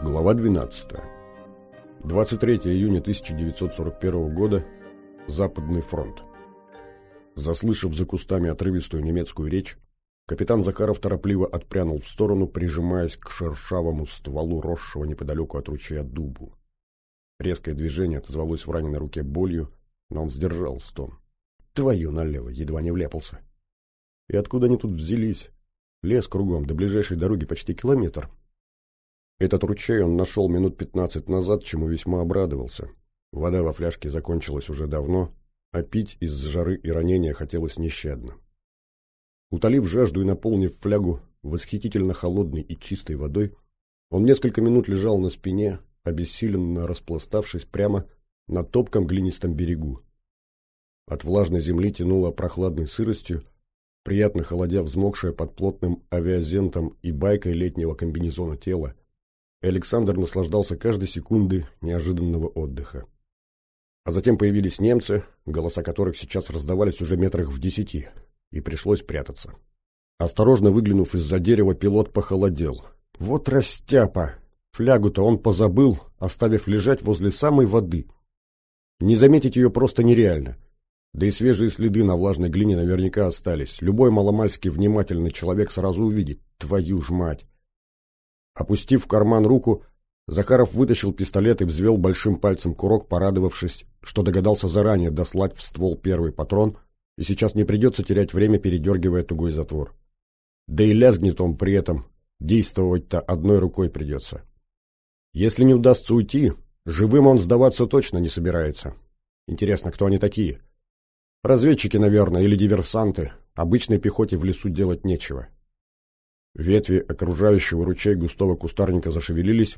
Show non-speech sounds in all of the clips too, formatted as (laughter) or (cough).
Глава 12. 23 июня 1941 года. Западный фронт. Заслышав за кустами отрывистую немецкую речь, капитан Захаров торопливо отпрянул в сторону, прижимаясь к шершавому стволу росшего неподалеку от ручья дубу. Резкое движение отозвалось в раненой руке болью, но он сдержал стон. Твою налево, едва не вляпался. И откуда они тут взялись? Лес кругом, до ближайшей дороги почти километр. Этот ручей он нашел минут пятнадцать назад, чему весьма обрадовался. Вода во фляжке закончилась уже давно, а пить из жары и ранения хотелось нещадно. Утолив жажду и наполнив флягу восхитительно холодной и чистой водой, он несколько минут лежал на спине, обессиленно распластавшись прямо на топком глинистом берегу. От влажной земли тянуло прохладной сыростью, приятно холодя взмокшее под плотным авиазентом и байкой летнего комбинезона тело, Александр наслаждался каждой секунды неожиданного отдыха. А затем появились немцы, голоса которых сейчас раздавались уже метрах в десяти, и пришлось прятаться. Осторожно выглянув из-за дерева, пилот похолодел. Вот растяпа! Флягу-то он позабыл, оставив лежать возле самой воды. Не заметить ее просто нереально — да и свежие следы на влажной глине наверняка остались. Любой маломальски внимательный человек сразу увидит. Твою ж мать! Опустив в карман руку, Захаров вытащил пистолет и взвел большим пальцем курок, порадовавшись, что догадался заранее дослать в ствол первый патрон, и сейчас не придется терять время, передергивая тугой затвор. Да и лязгнет он при этом, действовать-то одной рукой придется. Если не удастся уйти, живым он сдаваться точно не собирается. Интересно, кто они такие? Разведчики, наверное, или диверсанты. Обычной пехоте в лесу делать нечего. Ветви окружающего ручей густого кустарника зашевелились,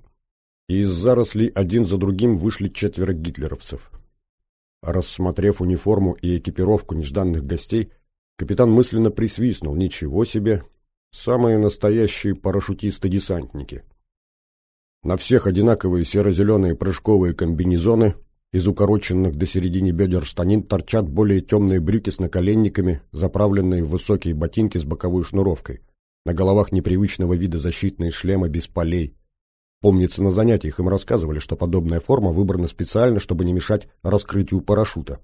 и из зарослей один за другим вышли четверо гитлеровцев. Рассмотрев униформу и экипировку нежданных гостей, капитан мысленно присвистнул «Ничего себе! Самые настоящие парашютисты-десантники!» На всех одинаковые серо-зеленые прыжковые комбинезоны – из укороченных до середины бедер штанин торчат более темные брюки с наколенниками, заправленные в высокие ботинки с боковой шнуровкой. На головах непривычного вида защитные шлемы без полей. Помнится, на занятиях им рассказывали, что подобная форма выбрана специально, чтобы не мешать раскрытию парашюта.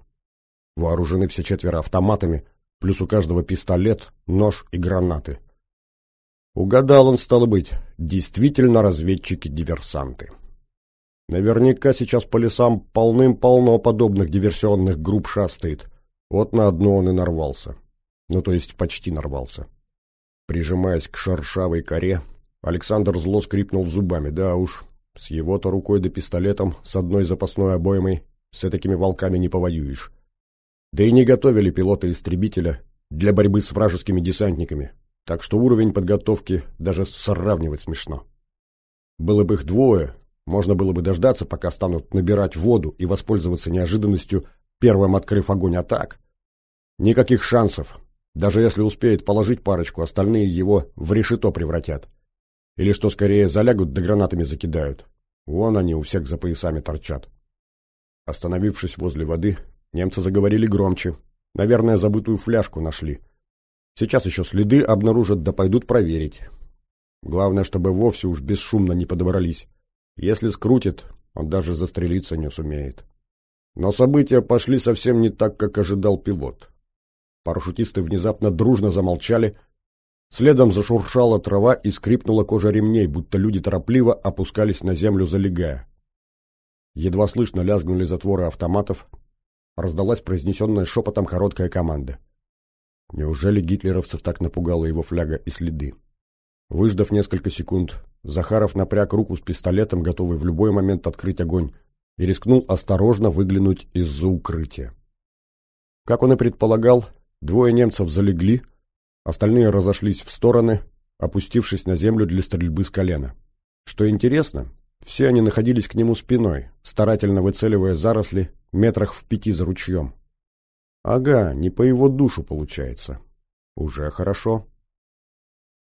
Вооружены все четверо автоматами, плюс у каждого пистолет, нож и гранаты. Угадал он, стало быть, действительно разведчики-диверсанты. Наверняка сейчас по лесам полным-полно подобных диверсионных групп шастает. Вот на одно он и нарвался. Ну, то есть почти нарвался. Прижимаясь к шершавой коре, Александр зло скрипнул зубами. Да уж, с его-то рукой да пистолетом, с одной запасной обоймой, с такими волками не повоюешь. Да и не готовили пилота-истребителя для борьбы с вражескими десантниками, так что уровень подготовки даже сравнивать смешно. Было бы их двое, можно было бы дождаться, пока станут набирать воду и воспользоваться неожиданностью, первым открыв огонь атак. Никаких шансов. Даже если успеет положить парочку, остальные его в решето превратят. Или что скорее залягут да гранатами закидают. Вон они у всех за поясами торчат. Остановившись возле воды, немцы заговорили громче. Наверное, забытую фляжку нашли. Сейчас еще следы обнаружат да пойдут проверить. Главное, чтобы вовсе уж бесшумно не подобрались. Если скрутит, он даже застрелиться не сумеет. Но события пошли совсем не так, как ожидал пилот. Парашютисты внезапно дружно замолчали, следом зашуршала трава и скрипнула кожа ремней, будто люди торопливо опускались на землю, залегая. Едва слышно лязгнули затворы автоматов, раздалась произнесенная шепотом короткая команда. Неужели гитлеровцев так напугала его фляга и следы? Выждав несколько секунд, Захаров напряг руку с пистолетом, готовый в любой момент открыть огонь, и рискнул осторожно выглянуть из-за укрытия. Как он и предполагал, двое немцев залегли, остальные разошлись в стороны, опустившись на землю для стрельбы с колена. Что интересно, все они находились к нему спиной, старательно выцеливая заросли метрах в пяти за ручьем. Ага, не по его душу получается. Уже хорошо.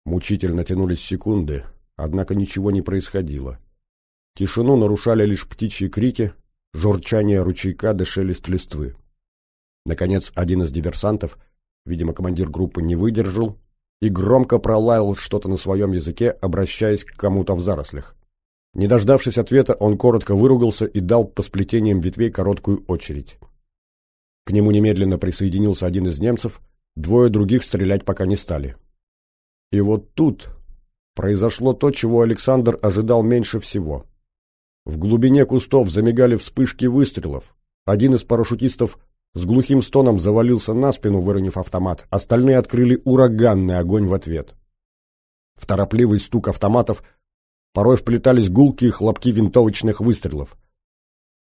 Мучительно тянулись секунды, однако ничего не происходило. Тишину нарушали лишь птичьи крики, журчание ручейка да шелест листвы. Наконец, один из диверсантов, видимо, командир группы, не выдержал и громко пролаял что-то на своем языке, обращаясь к кому-то в зарослях. Не дождавшись ответа, он коротко выругался и дал по сплетениям ветвей короткую очередь. К нему немедленно присоединился один из немцев, двое других стрелять пока не стали. И вот тут произошло то, чего Александр ожидал меньше всего. В глубине кустов замигали вспышки выстрелов. Один из парашютистов с глухим стоном завалился на спину, выронив автомат. Остальные открыли ураганный огонь в ответ. В торопливый стук автоматов порой вплетались гулкие хлопки винтовочных выстрелов.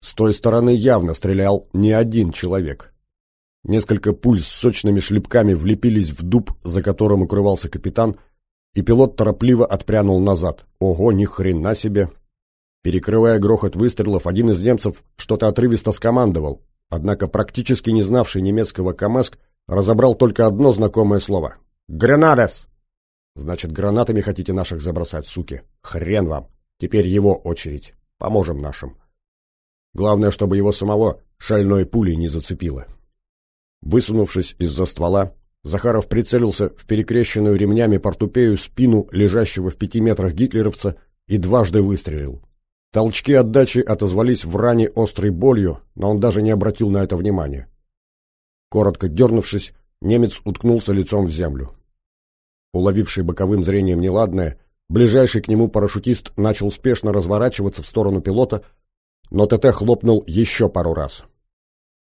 С той стороны явно стрелял не один человек. Несколько пуль с сочными шлепками влепились в дуб, за которым укрывался капитан, и пилот торопливо отпрянул назад. Ого, ни хрена себе! Перекрывая грохот выстрелов, один из немцев что-то отрывисто скомандовал, однако практически не знавший немецкого Камаск разобрал только одно знакомое слово. «Гренадес!» «Значит, гранатами хотите наших забросать, суки? Хрен вам! Теперь его очередь. Поможем нашим. Главное, чтобы его самого шальной пулей не зацепило». Высунувшись из-за ствола, Захаров прицелился в перекрещенную ремнями портупею спину лежащего в пяти метрах гитлеровца и дважды выстрелил. Толчки отдачи отозвались в ране острой болью, но он даже не обратил на это внимания. Коротко дернувшись, немец уткнулся лицом в землю. Уловивший боковым зрением неладное, ближайший к нему парашютист начал спешно разворачиваться в сторону пилота, но ТТ хлопнул еще пару раз.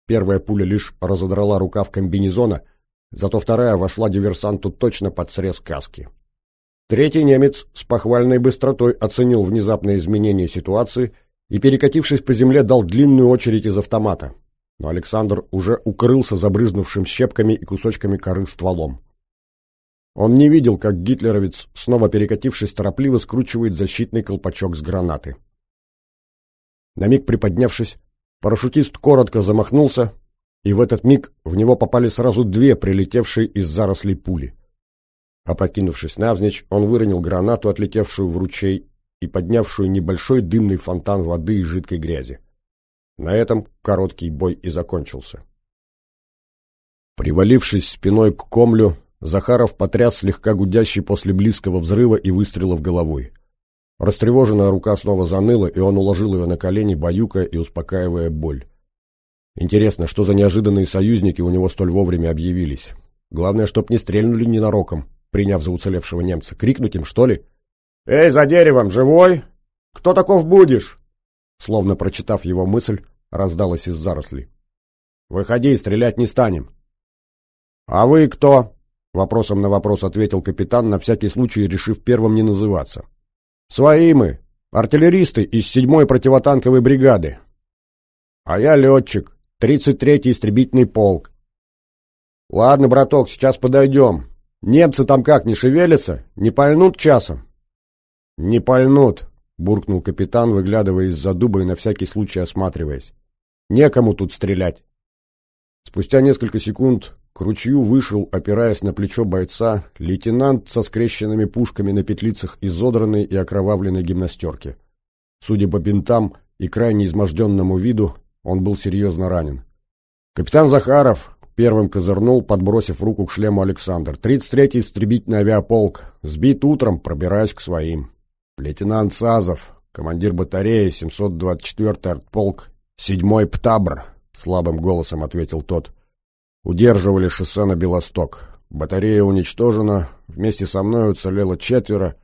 Первая пуля лишь разодрала рукав комбинезона, зато вторая вошла диверсанту точно под срез каски. Третий немец с похвальной быстротой оценил внезапное изменение ситуации и, перекатившись по земле, дал длинную очередь из автомата. Но Александр уже укрылся забрызнувшим щепками и кусочками коры стволом. Он не видел, как гитлеровец, снова перекатившись торопливо, скручивает защитный колпачок с гранаты. На миг приподнявшись, Парашютист коротко замахнулся, и в этот миг в него попали сразу две прилетевшие из зарослей пули. Опрокинувшись навзничь, он выронил гранату, отлетевшую в ручей и поднявшую небольшой дымный фонтан воды и жидкой грязи. На этом короткий бой и закончился. Привалившись спиной к комлю, Захаров потряс слегка гудящий после близкого взрыва и выстрелов головой. Растревоженная рука снова заныла, и он уложил ее на колени, баюкая и успокаивая боль. Интересно, что за неожиданные союзники у него столь вовремя объявились. Главное, чтоб не стрельнули ненароком, приняв за уцелевшего немца. Крикнуть им, что ли? «Эй, за деревом, живой? Кто таков будешь?» Словно прочитав его мысль, раздалась из зарослей. «Выходи, стрелять не станем». «А вы кто?» Вопросом на вопрос ответил капитан, на всякий случай решив первым не называться. Свои мы, артиллеристы из седьмой противотанковой бригады. А я летчик, 33-й истребительный полк. Ладно, браток, сейчас подойдем. Немцы там как, не шевелятся? Не пальнут часом? Не пальнут, буркнул капитан, выглядывая из-за дуба и на всякий случай осматриваясь. Некому тут стрелять. Спустя несколько секунд к ручью вышел, опираясь на плечо бойца, лейтенант со скрещенными пушками на петлицах изодранной и окровавленной гимнастерки. Судя по бинтам и крайне изможденному виду, он был серьезно ранен. Капитан Захаров первым козырнул, подбросив руку к шлему Александр. «33-й истребительный авиаполк. Сбит утром, пробираюсь к своим». Лейтенант Сазов, командир батареи, 724-й артполк, 7-й ПТАБР, слабым голосом ответил тот. Удерживали шоссе на Белосток. Батарея уничтожена, вместе со мной уцелело четверо,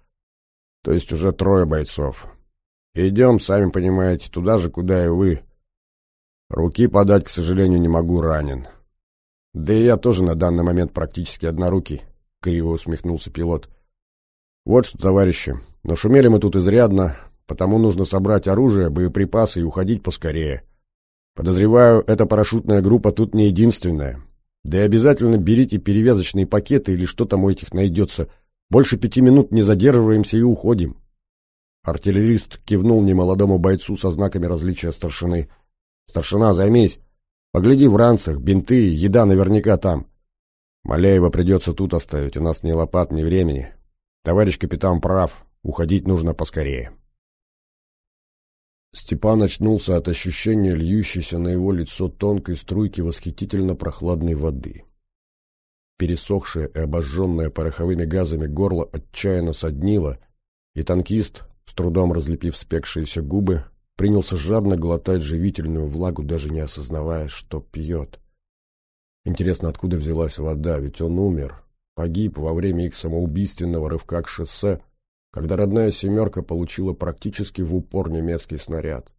то есть уже трое бойцов. Идем, сами понимаете, туда же, куда и вы. Руки подать, к сожалению, не могу, ранен. Да и я тоже на данный момент практически однорукий, — криво усмехнулся пилот. Вот что, товарищи, нашумели мы тут изрядно, потому нужно собрать оружие, боеприпасы и уходить поскорее. Подозреваю, эта парашютная группа тут не единственная. Да и обязательно берите перевязочные пакеты или что там у этих найдется. Больше пяти минут не задерживаемся и уходим. Артиллерист кивнул немолодому бойцу со знаками различия старшины. «Старшина, займись. Погляди в ранцах, бинты, еда наверняка там. Маляева придется тут оставить, у нас ни лопат, ни времени. Товарищ капитан прав, уходить нужно поскорее». Степан очнулся от ощущения льющейся на его лицо тонкой струйки восхитительно прохладной воды. Пересохшее и обожженное пороховыми газами горло отчаянно соднило, и танкист, с трудом разлепив спекшиеся губы, принялся жадно глотать живительную влагу, даже не осознавая, что пьет. Интересно, откуда взялась вода, ведь он умер, погиб во время их самоубийственного рывка к шоссе, когда родная «семерка» получила практически в упор немецкий снаряд.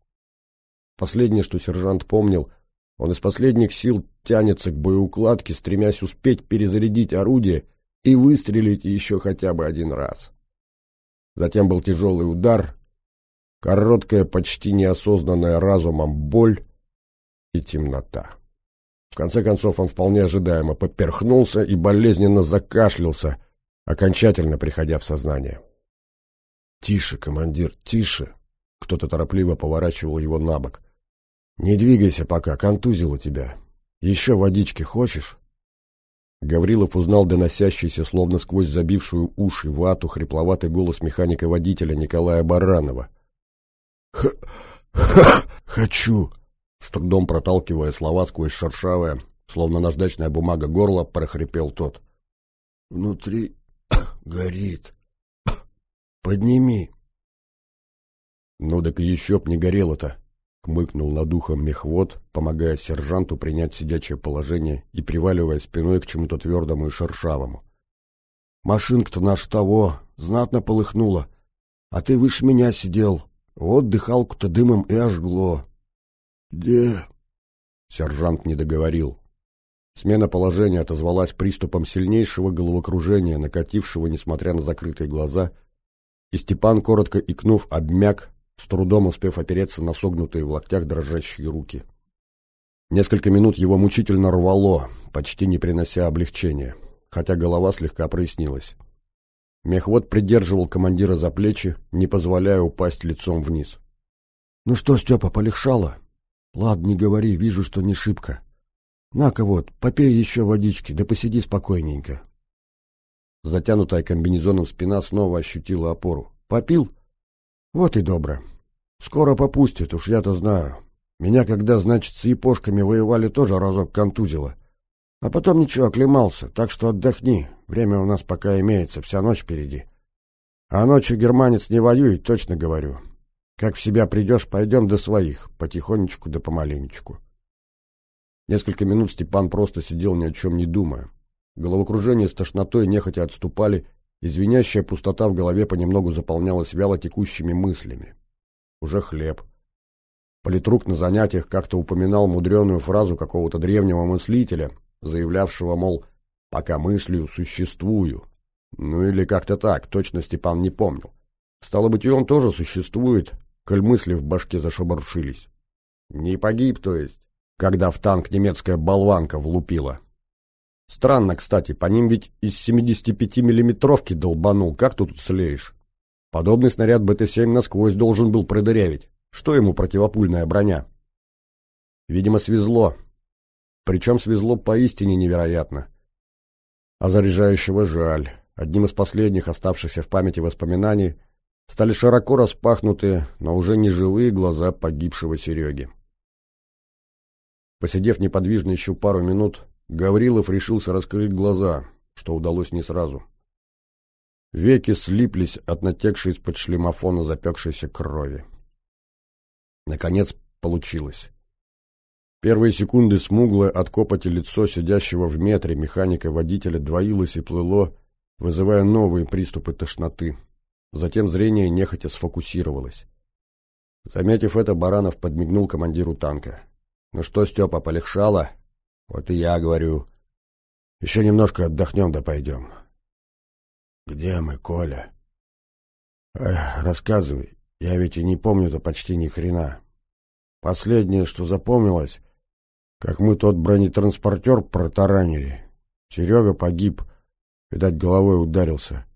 Последнее, что сержант помнил, он из последних сил тянется к боеукладке, стремясь успеть перезарядить орудие и выстрелить еще хотя бы один раз. Затем был тяжелый удар, короткая, почти неосознанная разумом боль и темнота. В конце концов он вполне ожидаемо поперхнулся и болезненно закашлялся, окончательно приходя в сознание. «Тише, командир, тише!» Кто-то торопливо поворачивал его на бок. «Не двигайся пока, контузило тебя. Еще водички хочешь?» Гаврилов узнал доносящийся, словно сквозь забившую уши вату, хрипловатый голос механика-водителя Николая Баранова. «Хочу!» С трудом проталкивая слова сквозь шершавое, словно наждачная бумага горла, прохрипел тот. «Внутри (coughs) горит. (coughs) Подними!» «Ну так еще б не горело-то!» — хмыкнул над ухом мехвод, помогая сержанту принять сидячее положение и приваливая спиной к чему-то твердому и шершавому. «Машинка-то наш того, знатно полыхнула, а ты выше меня сидел, вот дыхалку-то дымом и ожгло». «Где?» Сержант не договорил. Смена положения отозвалась приступом сильнейшего головокружения, накатившего, несмотря на закрытые глаза, и Степан, коротко икнув, обмяк, с трудом успев опереться на согнутые в локтях дрожащие руки. Несколько минут его мучительно рвало, почти не принося облегчения, хотя голова слегка прояснилась. Мехвод придерживал командира за плечи, не позволяя упасть лицом вниз. «Ну что, Степа, полегшало?» «Ладно, не говори, вижу, что не шибко. На-ка вот, попей еще водички, да посиди спокойненько». Затянутая комбинезоном спина снова ощутила опору. «Попил?» Вот и добро. Скоро попустит, уж я-то знаю. Меня, когда, значит, с япошками воевали, тоже разок контузило. А потом ничего, оклемался, так что отдохни. Время у нас пока имеется, вся ночь впереди. А ночью германец не воюет, точно говорю. Как в себя придешь, пойдем до своих, потихонечку да помаленечку. Несколько минут Степан просто сидел ни о чем не думая. Головокружение с тошнотой нехотя отступали, Извиняющая пустота в голове понемногу заполнялась вяло текущими мыслями. Уже хлеб. Политрук на занятиях как-то упоминал мудреную фразу какого-то древнего мыслителя, заявлявшего, мол, «пока мыслью существую». Ну или как-то так, точно Степан не помнил. Стало быть, и он тоже существует, коль мысли в башке зашоборшились. Не погиб, то есть, когда в танк немецкая болванка влупила. Странно, кстати, по ним ведь из 75-миллиметровки долбанул, как тут слеешь? Подобный снаряд БТ-7 насквозь должен был продырявить. Что ему противопульная броня? Видимо, свезло. Причем свезло поистине невероятно. А заряжающего жаль. Одним из последних оставшихся в памяти воспоминаний стали широко распахнутые, но уже не живые глаза погибшего Сереги. Посидев неподвижно еще пару минут, Гаврилов решился раскрыть глаза, что удалось не сразу. Веки слиплись от натекшей из-под шлемофона запекшейся крови. Наконец получилось. Первые секунды смуглое от копоти лицо сидящего в метре механика-водителя двоилось и плыло, вызывая новые приступы тошноты. Затем зрение нехотя сфокусировалось. Заметив это, Баранов подмигнул командиру танка. «Ну что, Степа, полегшало?» Вот и я говорю. Еще немножко отдохнем да пойдем. Где мы, Коля? Эх, рассказывай. Я ведь и не помню-то почти ни хрена. Последнее, что запомнилось, как мы тот бронетранспортер протаранили. Серега погиб, видать, головой ударился.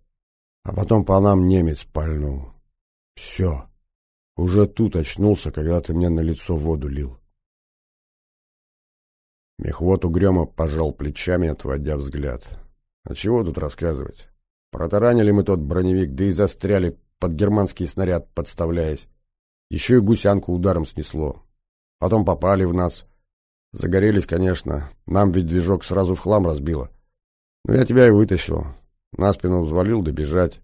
А потом по нам немец пальнул. Все. Уже тут очнулся, когда ты мне на лицо воду лил. Мехвод угрюмо пожал плечами, отводя взгляд. А чего тут рассказывать? Протаранили мы тот броневик, да и застряли под германский снаряд, подставляясь. Еще и гусянку ударом снесло. Потом попали в нас. Загорелись, конечно. Нам ведь движок сразу в хлам разбило. Но я тебя и вытащил. На спину взвалил добежать.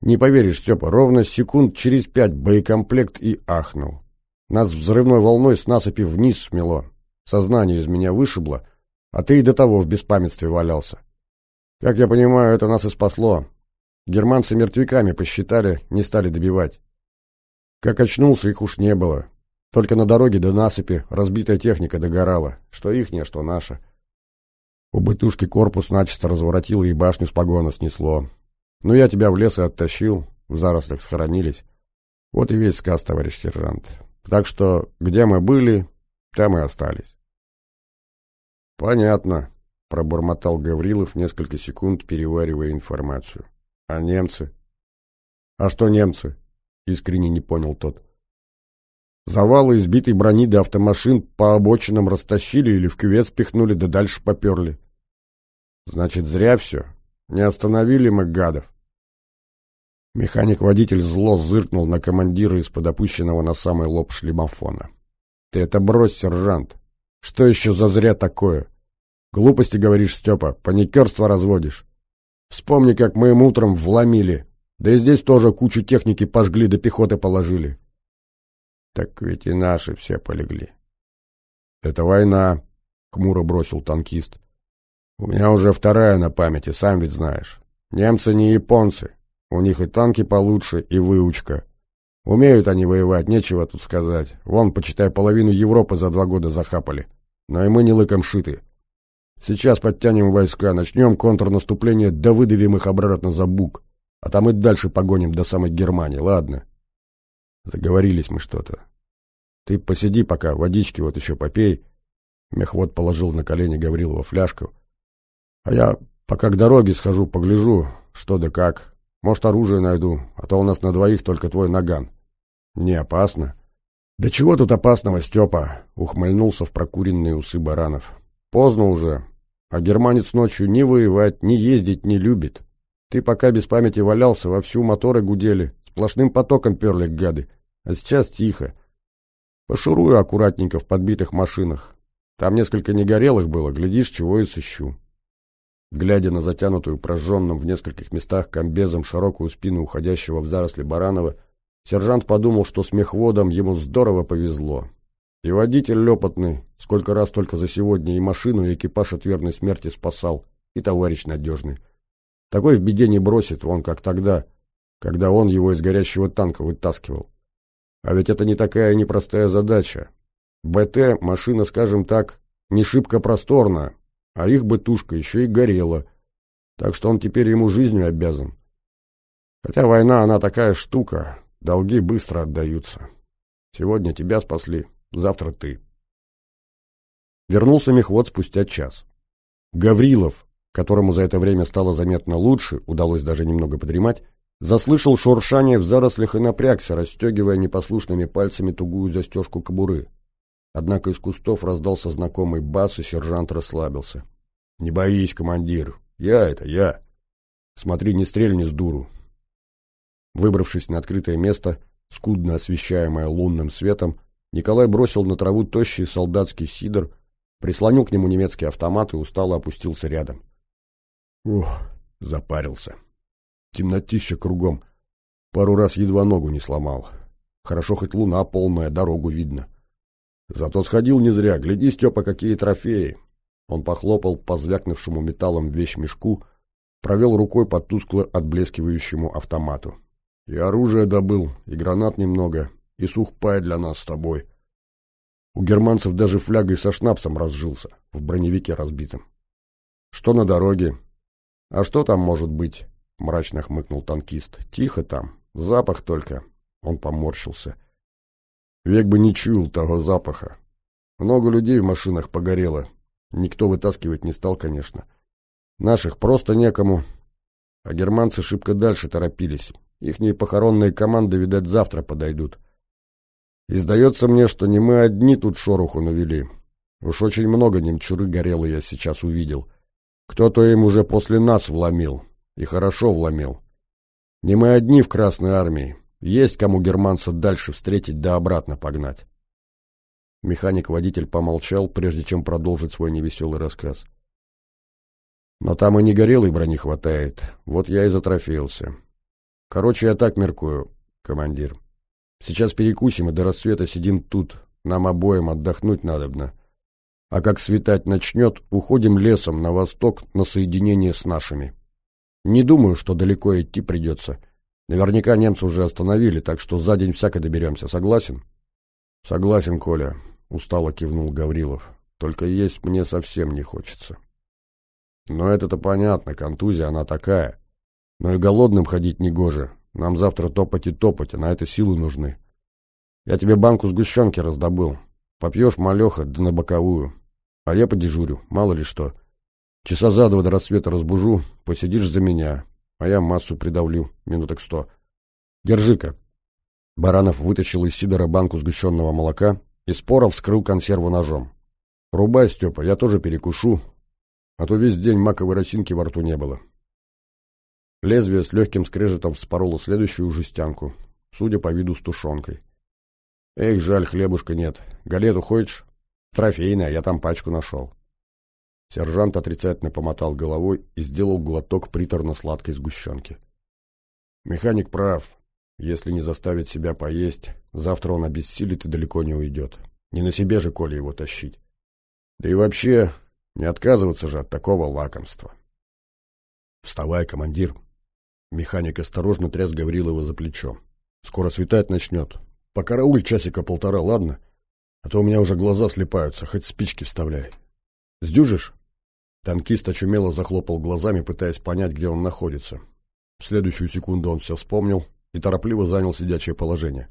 Не поверишь, Степа, ровно секунд через пять боекомплект и ахнул. Нас взрывной волной с насыпи вниз смело. Сознание из меня вышибло, а ты и до того в беспамятстве валялся. Как я понимаю, это нас и спасло. Германцы мертвяками посчитали, не стали добивать. Как очнулся, их уж не было. Только на дороге до насыпи разбитая техника догорала. Что ихняя, что наша. У бытушки корпус начисто разворотило и башню с погона снесло. Ну, я тебя в лес и оттащил, в зарослях схоронились. Вот и весь сказ, товарищ сержант. Так что, где мы были, там и остались. Понятно, пробормотал Гаврилов, несколько секунд переваривая информацию. А немцы? А что немцы? Искренне не понял тот. Завалы избитой брони до автомашин по обочинам растащили или в кювет спихнули, да дальше поперли. Значит, зря все. Не остановили мы гадов. Механик-водитель зло зыркнул на командира из-под опущенного на самый лоб шлемофона. «Ты это брось, сержант! Что еще за зря такое? Глупости, говоришь, Степа, паникерство разводишь. Вспомни, как мы им утром вломили. Да и здесь тоже кучу техники пожгли да пехоты положили». «Так ведь и наши все полегли». «Это война», — хмуро бросил танкист. «У меня уже вторая на памяти, сам ведь знаешь. Немцы не японцы, у них и танки получше, и выучка. Умеют они воевать, нечего тут сказать. Вон, почитай, половину Европы за два года захапали. Но и мы не лыком шиты. Сейчас подтянем войска, начнем контрнаступление, да выдавим их обратно за бук. А там и дальше погоним до самой Германии, ладно? Заговорились мы что-то. Ты посиди пока, водички вот еще попей. Мехвод положил на колени Гаврилова фляжку. А я пока к дороге схожу, погляжу, что да как. Может, оружие найду, а то у нас на двоих только твой наган. Не опасно. Да чего тут опасного, Степа? Ухмыльнулся в прокуренные усы баранов. Поздно уже. А германец ночью ни воевать, ни ездить не любит. Ты пока без памяти валялся, вовсю моторы гудели, сплошным потоком перли гады. А сейчас тихо. Пошурую аккуратненько в подбитых машинах. Там несколько негорелых было, глядишь, чего и сыщу. Глядя на затянутую прожженным в нескольких местах комбезом широкую спину уходящего в заросли Баранова, сержант подумал, что с мехводом ему здорово повезло. И водитель лепотный, сколько раз только за сегодня и машину, и экипаж от верной смерти спасал, и товарищ надежный. Такой в беде не бросит, он как тогда, когда он его из горящего танка вытаскивал. А ведь это не такая непростая задача. БТ, машина, скажем так, не шибко просторная, а их бы тушка еще и горела, так что он теперь ему жизнью обязан. Хотя война, она такая штука, долги быстро отдаются. Сегодня тебя спасли, завтра ты. Вернулся мехвод спустя час. Гаврилов, которому за это время стало заметно лучше, удалось даже немного подремать, заслышал шуршание в зарослях и напрягся, расстегивая непослушными пальцами тугую застежку кобуры. Однако из кустов раздался знакомый бас, и сержант расслабился. «Не боись, командир. Я это, я. Смотри, не стрельни с дуру». Выбравшись на открытое место, скудно освещаемое лунным светом, Николай бросил на траву тощий солдатский сидор, прислонил к нему немецкий автомат и устало опустился рядом. Ух, запарился. Темнотища кругом. Пару раз едва ногу не сломал. Хорошо хоть луна полная, дорогу видно. Зато сходил не зря. Гляди, Степа, какие трофеи. Он похлопал по звякнувшему металлом вещмешку, провел рукой по тускло отблескивающему автомату. И оружие добыл, и гранат немного, и сухпай для нас с тобой. У германцев даже флягой со шнапсом разжился, в броневике разбитом. Что на дороге? А что там может быть? Мрачно хмыкнул танкист. Тихо там, запах только. Он поморщился. Век бы не чуял того запаха. Много людей в машинах погорело. Никто вытаскивать не стал, конечно. Наших просто некому. А германцы шибко дальше торопились. Ихние похоронные команды, видать, завтра подойдут. И сдается мне, что не мы одни тут шороху навели. Уж очень много немчуры горело я сейчас увидел. Кто-то им уже после нас вломил. И хорошо вломил. Не мы одни в Красной Армии. Есть кому германцев дальше встретить да обратно погнать. Механик-водитель помолчал, прежде чем продолжить свой невеселый рассказ. Но там и не горелой брони хватает, вот я и затрофеился. Короче, я так меркую, командир. Сейчас перекусим и до рассвета сидим тут. Нам обоим отдохнуть надобно. А как светать начнет, уходим лесом на восток на соединение с нашими. Не думаю, что далеко идти придется. Наверняка немцы уже остановили, так что за день всяко доберемся. Согласен? Согласен, Коля, устало кивнул Гаврилов. Только есть мне совсем не хочется. Но это-то понятно, контузия она такая. Но и голодным ходить не гоже. Нам завтра топать и топать, а на это силы нужны. Я тебе банку сгущенки раздобыл. Попьешь малеха, да на боковую. А я подежурю, мало ли что. Часа за два до рассвета разбужу, посидишь за меня, а я массу придавлю, минуток сто. Держи-ка. Баранов вытащил из сидора банку сгущенного молока и споро вскрыл консерву ножом. Рубай, Степа, я тоже перекушу, а то весь день маковой росинки во рту не было. Лезвие с легким скрежетом вспороло следующую жестянку, судя по виду с тушенкой. Эх, жаль, хлебушка нет. Галету хочешь? Трофейная, я там пачку нашел. Сержант отрицательно помотал головой и сделал глоток приторно-сладкой сгущенки. Механик прав. Если не заставить себя поесть, завтра он обессилит и далеко не уйдет. Не на себе же, Коля, его тащить. Да и вообще, не отказываться же от такого лакомства. «Вставай, командир!» Механик осторожно тряс Гаврилова за плечо. «Скоро светать начнет. Покарауль часика полтора, ладно? А то у меня уже глаза слепаются, хоть спички вставляй. Сдюжишь?» Танкист очумело захлопал глазами, пытаясь понять, где он находится. В следующую секунду он все вспомнил и торопливо занял сидячее положение.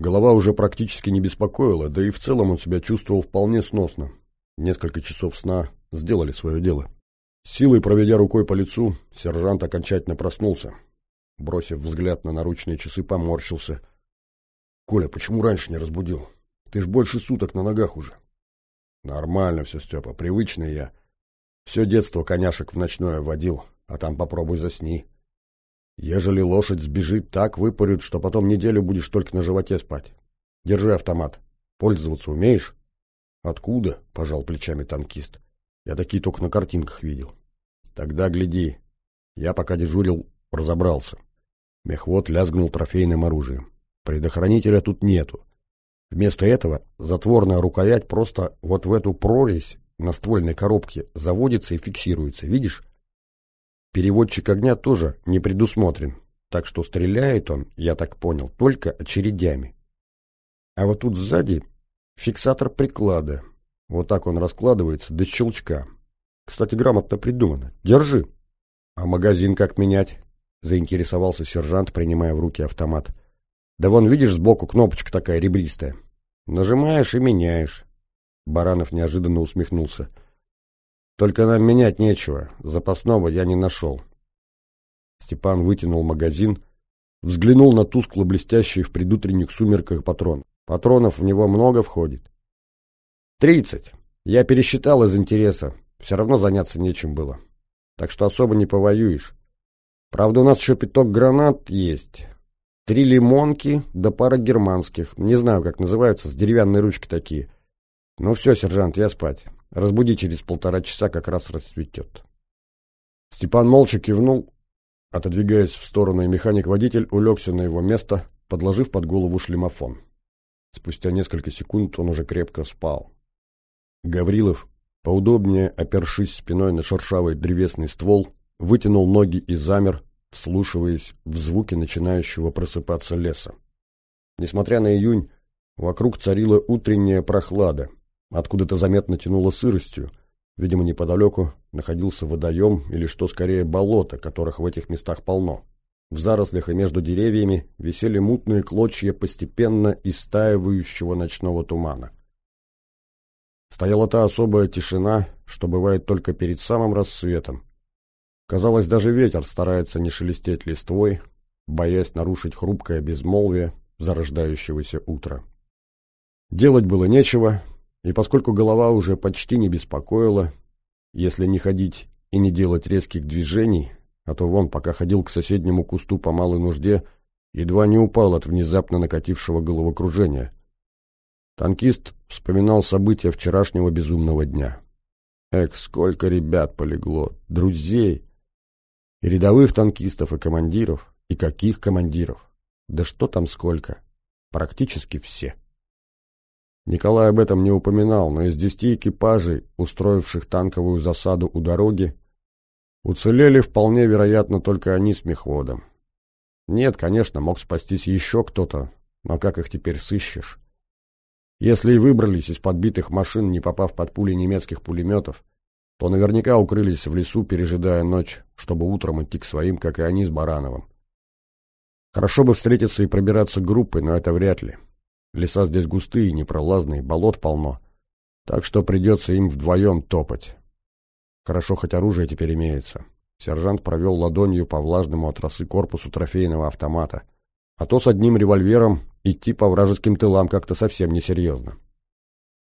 Голова уже практически не беспокоила, да и в целом он себя чувствовал вполне сносно. Несколько часов сна сделали свое дело. Силой проведя рукой по лицу, сержант окончательно проснулся. Бросив взгляд на наручные часы, поморщился. «Коля, почему раньше не разбудил? Ты ж больше суток на ногах уже». «Нормально все, Степа, привычный я. Все детство коняшек в ночное водил, а там попробуй засни. Ежели лошадь сбежит, так выпарют, что потом неделю будешь только на животе спать. Держи автомат. Пользоваться умеешь?» «Откуда?» — пожал плечами танкист. «Я такие только на картинках видел». «Тогда гляди. Я пока дежурил, разобрался». Мехвод лязгнул трофейным оружием. «Предохранителя тут нету. Вместо этого затворная рукоять просто вот в эту прорезь на ствольной коробке заводится и фиксируется. Видишь? Переводчик огня тоже не предусмотрен, так что стреляет он, я так понял, только очередями. А вот тут сзади Фиксатор приклада. Вот так он раскладывается до щелчка. Кстати, грамотно придумано. Держи. А магазин как менять? Заинтересовался сержант, принимая в руки автомат. Да вон, видишь, сбоку кнопочка такая ребристая. Нажимаешь и меняешь. Баранов неожиданно усмехнулся. Только нам менять нечего. Запасного я не нашел. Степан вытянул магазин, взглянул на тускло блестящий в предутренних сумерках патрон. Патронов в него много входит. Тридцать. Я пересчитал из интереса. Все равно заняться нечем было. Так что особо не повоюешь. Правда, у нас еще пяток гранат есть. Три лимонки да пара германских. Не знаю, как называются, с деревянной ручкой такие. Ну все, сержант, я спать. Разбуди через полтора часа, как раз расцветет. Степан молча кивнул, отодвигаясь в сторону, и механик-водитель улегся на его место, подложив под голову шлемофон. Спустя несколько секунд он уже крепко спал. Гаврилов, поудобнее опершись спиной на шершавый древесный ствол, вытянул ноги и замер, вслушиваясь в звуки начинающего просыпаться леса. Несмотря на июнь, вокруг царила утренняя прохлада, откуда-то заметно тянуло сыростью, видимо, неподалеку находился водоем или, что скорее, болото, которых в этих местах полно. В зарослях и между деревьями висели мутные клочья постепенно истаивающего ночного тумана. Стояла та особая тишина, что бывает только перед самым рассветом. Казалось, даже ветер старается не шелестеть листвой, боясь нарушить хрупкое безмолвие зарождающегося утра. Делать было нечего, и поскольку голова уже почти не беспокоила, если не ходить и не делать резких движений, а то вон, пока ходил к соседнему кусту по малой нужде, едва не упал от внезапно накатившего головокружения. Танкист вспоминал события вчерашнего безумного дня. Эх, сколько ребят полегло, друзей, и рядовых танкистов, и командиров, И каких командиров? Да что там сколько? Практически все. Николай об этом не упоминал, но из десяти экипажей, устроивших танковую засаду у дороги, уцелели вполне вероятно только они с мехводом. Нет, конечно, мог спастись еще кто-то, но как их теперь сыщешь? Если и выбрались из подбитых машин, не попав под пули немецких пулеметов, то наверняка укрылись в лесу, пережидая ночь, чтобы утром идти к своим, как и они с Барановым. Хорошо бы встретиться и пробираться группой, но это вряд ли. Леса здесь густые, непролазные, болот полно. Так что придется им вдвоем топать. Хорошо, хоть оружие теперь имеется. Сержант провел ладонью по влажному от росы корпусу трофейного автомата. А то с одним револьвером идти по вражеским тылам как-то совсем несерьезно.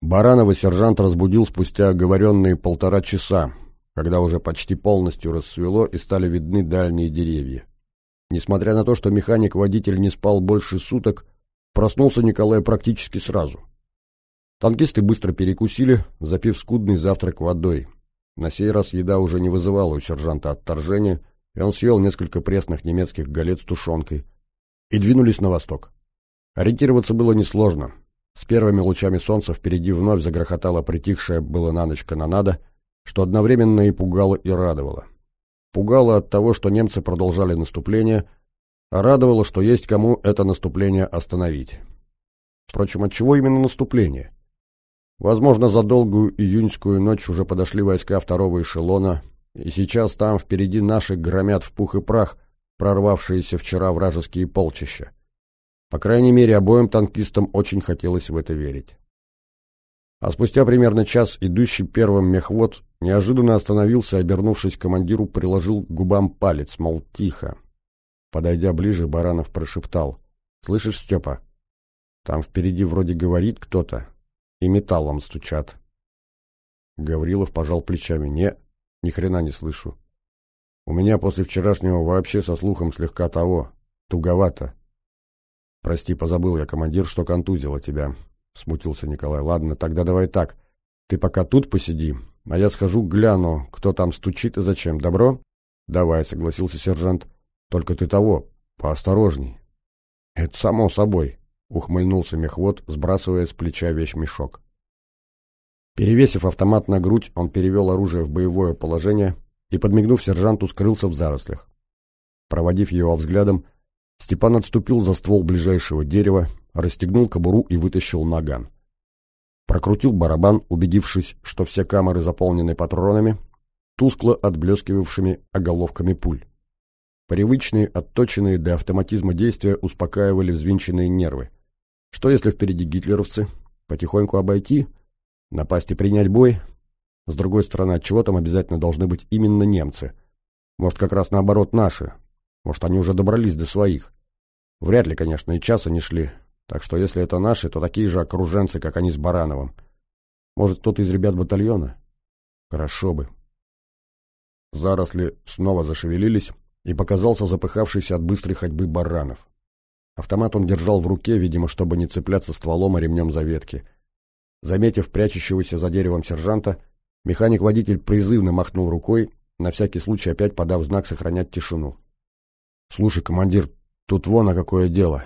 Баранова сержант разбудил спустя оговоренные полтора часа, когда уже почти полностью рассвело и стали видны дальние деревья. Несмотря на то, что механик-водитель не спал больше суток, проснулся Николай практически сразу. Танкисты быстро перекусили, запив скудный завтрак водой. На сей раз еда уже не вызывала у сержанта отторжения, и он съел несколько пресных немецких галет с тушенкой. И двинулись на восток. Ориентироваться было несложно. С первыми лучами солнца впереди вновь загрохотала притихшая было на ночь канонада, что одновременно и пугало, и радовало. Пугало от того, что немцы продолжали наступление, радовало, что есть кому это наступление остановить. Впрочем, от чего именно наступление? Возможно, за долгую июньскую ночь уже подошли войска второго эшелона, и сейчас там впереди наши громят в пух и прах, прорвавшиеся вчера вражеские полчища. По крайней мере, обоим танкистам очень хотелось в это верить. А спустя примерно час идущий первым мехвод неожиданно остановился, обернувшись к командиру, приложил к губам палец, мол, тихо. Подойдя ближе, Баранов прошептал. «Слышишь, Степа? Там впереди вроде говорит кто-то, и металлом стучат». Гаврилов пожал плечами. «Не, ни хрена не слышу. У меня после вчерашнего вообще со слухом слегка того, туговато. Прости, позабыл я, командир, что контузило тебя. — смутился Николай. «Ладно, тогда давай так. Ты пока тут посиди, а я схожу гляну, кто там стучит и зачем. Добро?» «Давай», — согласился сержант. «Только ты того, поосторожней». «Это само собой», — ухмыльнулся мехвод, сбрасывая с плеча вещмешок. Перевесив автомат на грудь, он перевел оружие в боевое положение и, подмигнув сержанту, скрылся в зарослях. Проводив его взглядом, Степан отступил за ствол ближайшего дерева расстегнул кобуру и вытащил наган. Прокрутил барабан, убедившись, что все камеры заполнены патронами, тускло отблескивавшими оголовками пуль. Привычные, отточенные до автоматизма действия успокаивали взвинченные нервы. Что если впереди гитлеровцы? Потихоньку обойти? Напасть и принять бой? С другой стороны, от чего там обязательно должны быть именно немцы? Может, как раз наоборот наши? Может, они уже добрались до своих? Вряд ли, конечно, и часа не шли, так что если это наши, то такие же окруженцы, как они с Барановым. Может, кто-то из ребят батальона? Хорошо бы. Заросли снова зашевелились, и показался запыхавшийся от быстрой ходьбы Баранов. Автомат он держал в руке, видимо, чтобы не цепляться стволом и ремнем за ветки. Заметив прячущегося за деревом сержанта, механик-водитель призывно махнул рукой, на всякий случай опять подав знак сохранять тишину. «Слушай, командир, тут вон, а какое дело!»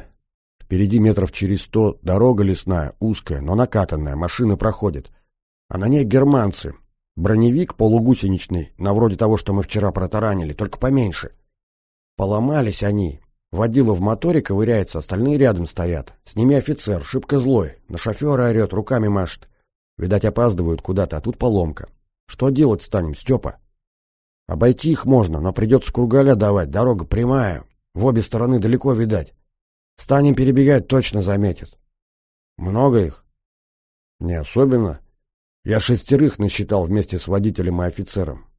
Впереди метров через сто дорога лесная, узкая, но накатанная, машины проходят. А на ней германцы. Броневик полугусеничный, на вроде того, что мы вчера протаранили, только поменьше. Поломались они. Водила в моторе ковыряется, остальные рядом стоят. С ними офицер, шибко злой, на шофера орет, руками машет. Видать, опаздывают куда-то, а тут поломка. Что делать станем, Степа? Обойти их можно, но придется кругаля давать, дорога прямая. В обе стороны далеко видать. Станем перебегать, точно заметят. Много их? Не особенно. Я шестерых насчитал вместе с водителем и офицером.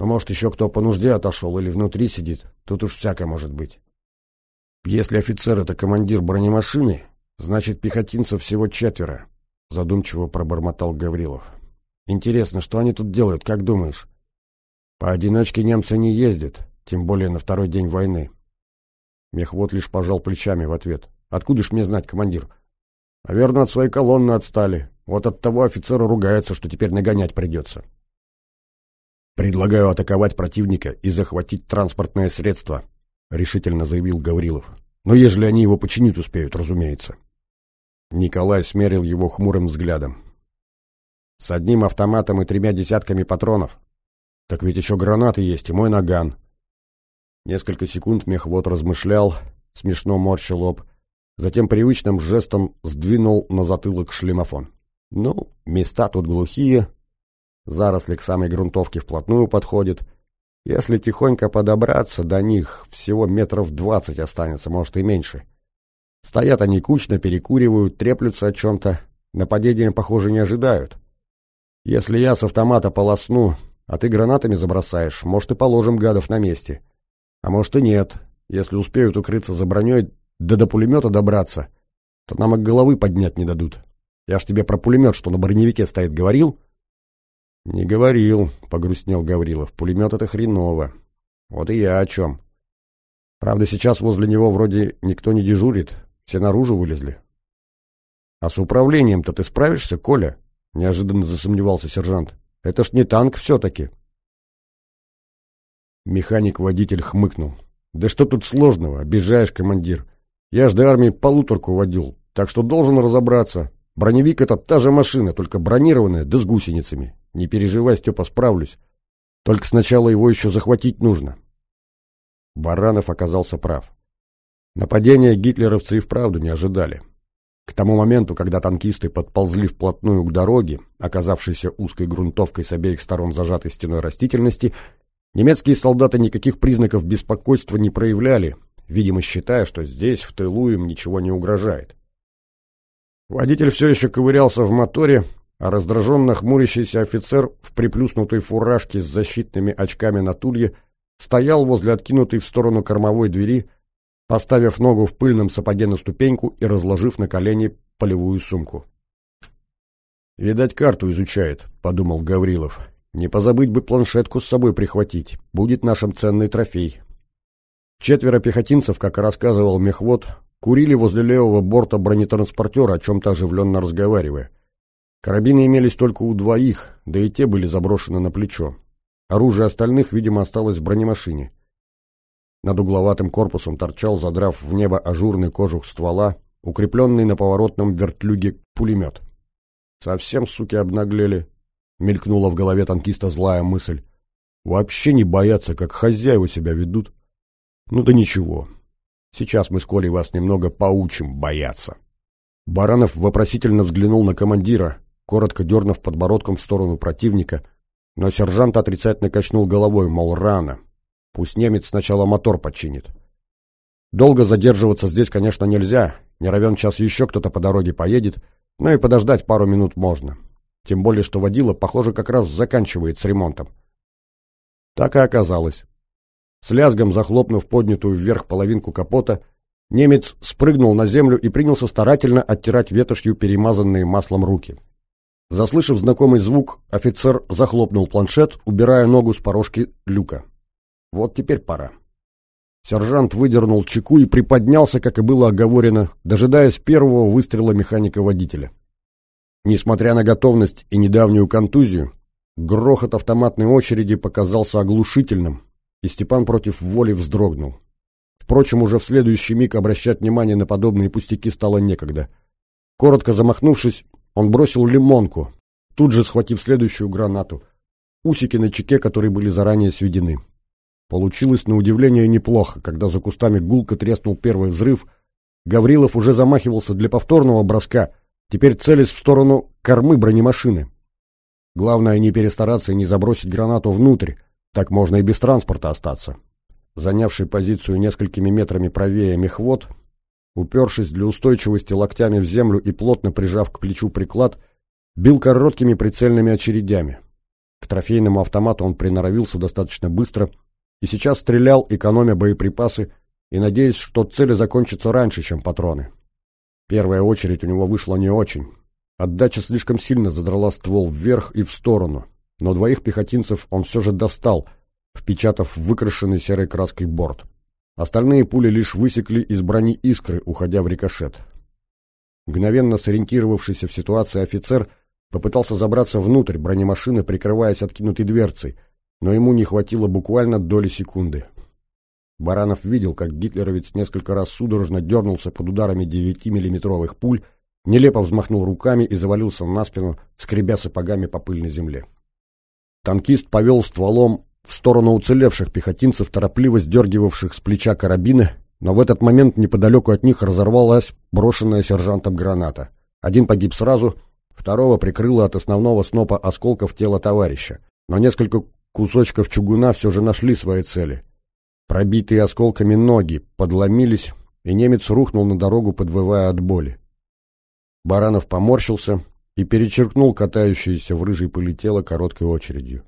Но, может, еще кто по нужде отошел или внутри сидит. Тут уж всякое может быть. Если офицер — это командир бронемашины, значит, пехотинцев всего четверо, — задумчиво пробормотал Гаврилов. Интересно, что они тут делают, как думаешь? Поодиночке немцы не ездят, тем более на второй день войны. Мехвод лишь пожал плечами в ответ. «Откуда ж мне знать, командир?» «Наверное, от своей колонны отстали. Вот от того офицера ругается, что теперь нагонять придется». «Предлагаю атаковать противника и захватить транспортное средство», — решительно заявил Гаврилов. «Но ежели они его починить успеют, разумеется». Николай смерил его хмурым взглядом. «С одним автоматом и тремя десятками патронов. Так ведь еще гранаты есть и мой наган». Несколько секунд мехвод размышлял, смешно морщил лоб, затем привычным жестом сдвинул на затылок шлемофон. «Ну, места тут глухие, заросли к самой грунтовке вплотную подходят». Если тихонько подобраться до них, всего метров двадцать останется, может и меньше. Стоят они кучно, перекуривают, треплются о чем-то. Нападения, похоже, не ожидают. Если я с автомата полосну, а ты гранатами забросаешь, может и положим гадов на месте. А может и нет. Если успеют укрыться за броней, да до пулемета добраться, то нам их головы поднять не дадут. Я ж тебе про пулемет, что на броневике стоит, говорил?» «Не говорил», — погрустнел Гаврилов. «Пулемет — это хреново. Вот и я о чем. Правда, сейчас возле него вроде никто не дежурит, все наружу вылезли». «А с управлением-то ты справишься, Коля?» — неожиданно засомневался сержант. «Это ж не танк все-таки». Механик-водитель хмыкнул. «Да что тут сложного? Обижаешь, командир. Я ж до армии полуторку водил, так что должен разобраться. Броневик — это та же машина, только бронированная, да с гусеницами. Не переживай, Степа, справлюсь. Только сначала его еще захватить нужно. Баранов оказался прав. Нападения гитлеровцы и вправду не ожидали. К тому моменту, когда танкисты подползли вплотную к дороге, оказавшейся узкой грунтовкой с обеих сторон зажатой стеной растительности, немецкие солдаты никаких признаков беспокойства не проявляли, видимо, считая, что здесь, в тылу, им ничего не угрожает. Водитель все еще ковырялся в моторе, а раздраженно хмурящийся офицер в приплюснутой фуражке с защитными очками на тулье стоял возле откинутой в сторону кормовой двери, поставив ногу в пыльном сапоге на ступеньку и разложив на колени полевую сумку. «Видать, карту изучает», — подумал Гаврилов. «Не позабыть бы планшетку с собой прихватить. Будет нашим ценный трофей». Четверо пехотинцев, как и рассказывал мехвод, курили возле левого борта бронетранспортера, о чем-то оживленно разговаривая. Карабины имелись только у двоих, да и те были заброшены на плечо. Оружие остальных, видимо, осталось в бронемашине. Над угловатым корпусом торчал, задрав в небо ажурный кожух ствола, укрепленный на поворотном вертлюге пулемет. «Совсем, суки, обнаглели», — мелькнула в голове танкиста злая мысль. «Вообще не боятся, как хозяева себя ведут. Ну да ничего, сейчас мы с Колей вас немного поучим бояться». Баранов вопросительно взглянул на командира, коротко дернув подбородком в сторону противника, но сержант отрицательно качнул головой, мол, рано. Пусть немец сначала мотор починит. Долго задерживаться здесь, конечно, нельзя, не равен час еще кто-то по дороге поедет, но и подождать пару минут можно. Тем более, что водила, похоже, как раз заканчивает с ремонтом. Так и оказалось. С лязгом захлопнув поднятую вверх половинку капота, немец спрыгнул на землю и принялся старательно оттирать ветошью перемазанные маслом руки. Заслышав знакомый звук, офицер захлопнул планшет, убирая ногу с порожки люка. Вот теперь пора. Сержант выдернул чеку и приподнялся, как и было оговорено, дожидаясь первого выстрела механика-водителя. Несмотря на готовность и недавнюю контузию, грохот автоматной очереди показался оглушительным, и Степан против воли вздрогнул. Впрочем, уже в следующий миг обращать внимание на подобные пустяки стало некогда. Коротко замахнувшись, он бросил лимонку, тут же схватив следующую гранату. Усики на чеке, которые были заранее сведены. Получилось на удивление неплохо, когда за кустами гулко треснул первый взрыв. Гаврилов уже замахивался для повторного броска, теперь целясь в сторону кормы бронемашины. Главное не перестараться и не забросить гранату внутрь, так можно и без транспорта остаться. Занявший позицию несколькими метрами правее мехвод упершись для устойчивости локтями в землю и плотно прижав к плечу приклад, бил короткими прицельными очередями. К трофейному автомату он приноровился достаточно быстро и сейчас стрелял, экономя боеприпасы и надеясь, что цели закончатся раньше, чем патроны. Первая очередь у него вышла не очень. Отдача слишком сильно задрала ствол вверх и в сторону, но двоих пехотинцев он все же достал, впечатав выкрашенный серой краской борт. Остальные пули лишь высекли из брони искры, уходя в рикошет. Мгновенно сориентировавшийся в ситуации офицер попытался забраться внутрь бронемашины, прикрываясь откинутой дверцей, но ему не хватило буквально доли секунды. Баранов видел, как гитлеровец несколько раз судорожно дернулся под ударами 9-миллиметровых пуль, нелепо взмахнул руками и завалился на спину, скребя сапогами по пыльной земле. Танкист повел стволом в сторону уцелевших пехотинцев, торопливо сдергивавших с плеча карабины, но в этот момент неподалеку от них разорвалась брошенная сержантом граната. Один погиб сразу, второго прикрыло от основного снопа осколков тело товарища, но несколько кусочков чугуна все же нашли свои цели — Пробитые осколками ноги подломились, и немец рухнул на дорогу, подвывая от боли. Баранов поморщился и перечеркнул катающееся в рыжей пыли тело короткой очередью.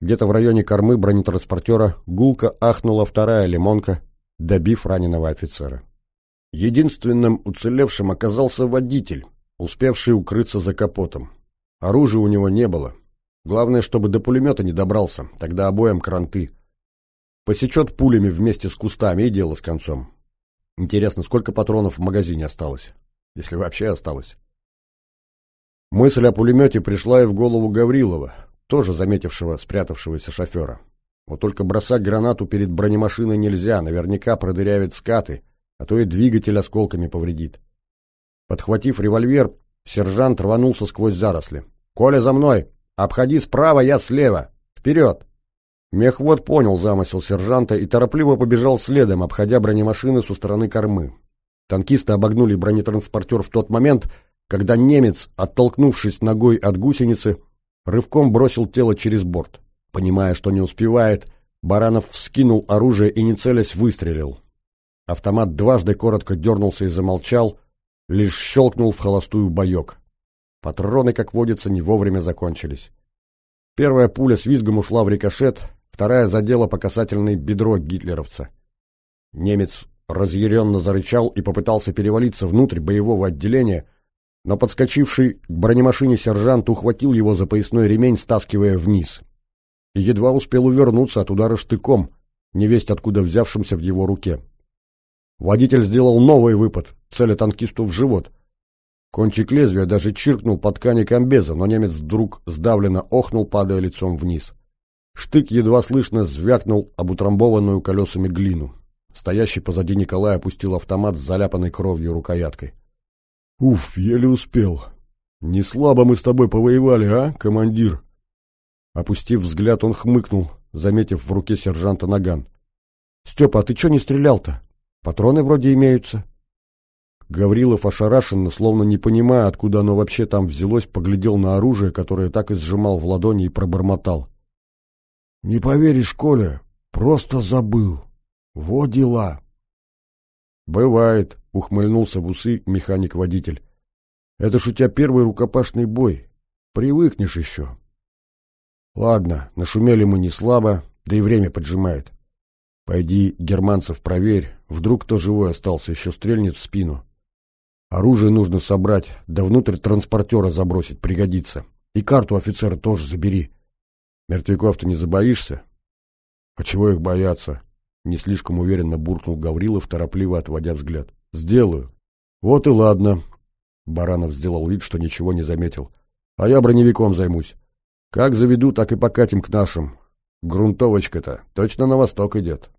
Где-то в районе кормы бронетранспортера гулко ахнула вторая лимонка, добив раненого офицера. Единственным уцелевшим оказался водитель, успевший укрыться за капотом. Оружия у него не было. Главное, чтобы до пулемета не добрался, тогда обоим кранты. Посечет пулями вместе с кустами и дело с концом. Интересно, сколько патронов в магазине осталось? Если вообще осталось. Мысль о пулемете пришла и в голову Гаврилова, тоже заметившего спрятавшегося шофера. Вот только бросать гранату перед бронемашиной нельзя, наверняка продырявит скаты, а то и двигатель осколками повредит. Подхватив револьвер, сержант рванулся сквозь заросли. «Коля, за мной! Обходи справа, я слева! Вперед!» Мехвод понял замысел сержанта и торопливо побежал следом, обходя бронемашины со стороны кормы. Танкисты обогнули бронетранспортер в тот момент, когда немец, оттолкнувшись ногой от гусеницы, рывком бросил тело через борт. Понимая, что не успевает, Баранов вскинул оружие и, не целясь, выстрелил. Автомат дважды коротко дернулся и замолчал, лишь щелкнул в холостую боек. Патроны, как водится, не вовремя закончились. Первая пуля с визгом ушла в рикошет, вторая задела по касательной бедро гитлеровца. Немец разъяренно зарычал и попытался перевалиться внутрь боевого отделения, но подскочивший к бронемашине сержант ухватил его за поясной ремень, стаскивая вниз. И едва успел увернуться от удара штыком, невесть откуда взявшимся в его руке. Водитель сделал новый выпад, целя танкисту в живот. Кончик лезвия даже чиркнул по ткани комбеза, но немец вдруг сдавленно охнул, падая лицом вниз. Штык едва слышно звякнул об утрамбованную колесами глину. Стоящий позади Николай опустил автомат с заляпанной кровью рукояткой. «Уф, еле успел. Не слабо мы с тобой повоевали, а, командир?» Опустив взгляд, он хмыкнул, заметив в руке сержанта наган. «Степа, а ты чё не стрелял-то? Патроны вроде имеются». Гаврилов ошарашенно, словно не понимая, откуда оно вообще там взялось, поглядел на оружие, которое так и сжимал в ладони, и пробормотал. Не поверишь, Коля, просто забыл. Во дела. Бывает, ухмыльнулся в усы механик-водитель. Это ж у тебя первый рукопашный бой. Привыкнешь еще. Ладно, нашумели мы не слабо, да и время поджимает. Пойди германцев проверь, вдруг кто живой остался, еще стрельнет в спину. Оружие нужно собрать, да внутрь транспортера забросить, пригодится. И карту офицера тоже забери. Мертвяков ты не забоишься? А чего их бояться? Не слишком уверенно буркнул Гаврилов, торопливо отводя взгляд. Сделаю. Вот и ладно. Баранов сделал вид, что ничего не заметил. А я броневиком займусь. Как заведу, так и покатим к нашим. Грунтовочка-то точно на восток идет.